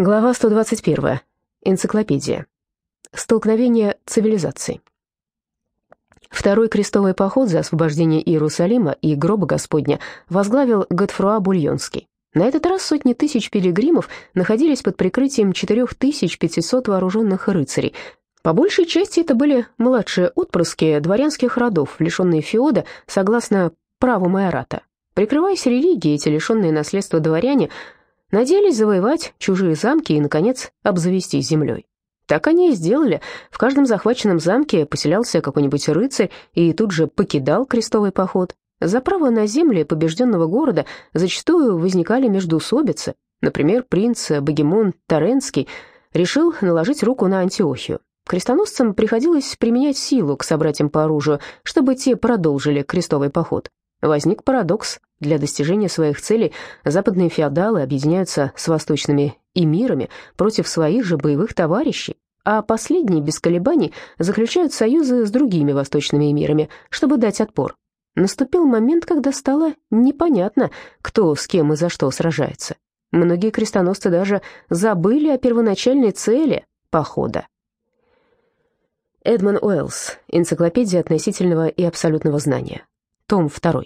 Глава 121. Энциклопедия. Столкновение цивилизаций. Второй крестовый поход за освобождение Иерусалима и гроба Господня возглавил Готфруа Бульонский. На этот раз сотни тысяч пилигримов находились под прикрытием 4500 вооруженных рыцарей. По большей части это были младшие отпрыски дворянских родов, лишенные феода, согласно праву майората. Прикрываясь религией, эти лишенные наследства дворяне надеялись завоевать чужие замки и, наконец, обзавестись землей. Так они и сделали. В каждом захваченном замке поселялся какой-нибудь рыцарь и тут же покидал крестовый поход. За право на земли побежденного города зачастую возникали междоусобицы. Например, принц Богемон Таренский решил наложить руку на Антиохию. Крестоносцам приходилось применять силу к собратьям по оружию, чтобы те продолжили крестовый поход. Возник парадокс. Для достижения своих целей западные феодалы объединяются с восточными эмирами против своих же боевых товарищей, а последние без колебаний заключают союзы с другими восточными эмирами, чтобы дать отпор. Наступил момент, когда стало непонятно, кто с кем и за что сражается. Многие крестоносцы даже забыли о первоначальной цели похода. Эдмон Уэллс. Энциклопедия относительного и абсолютного знания. Том 2.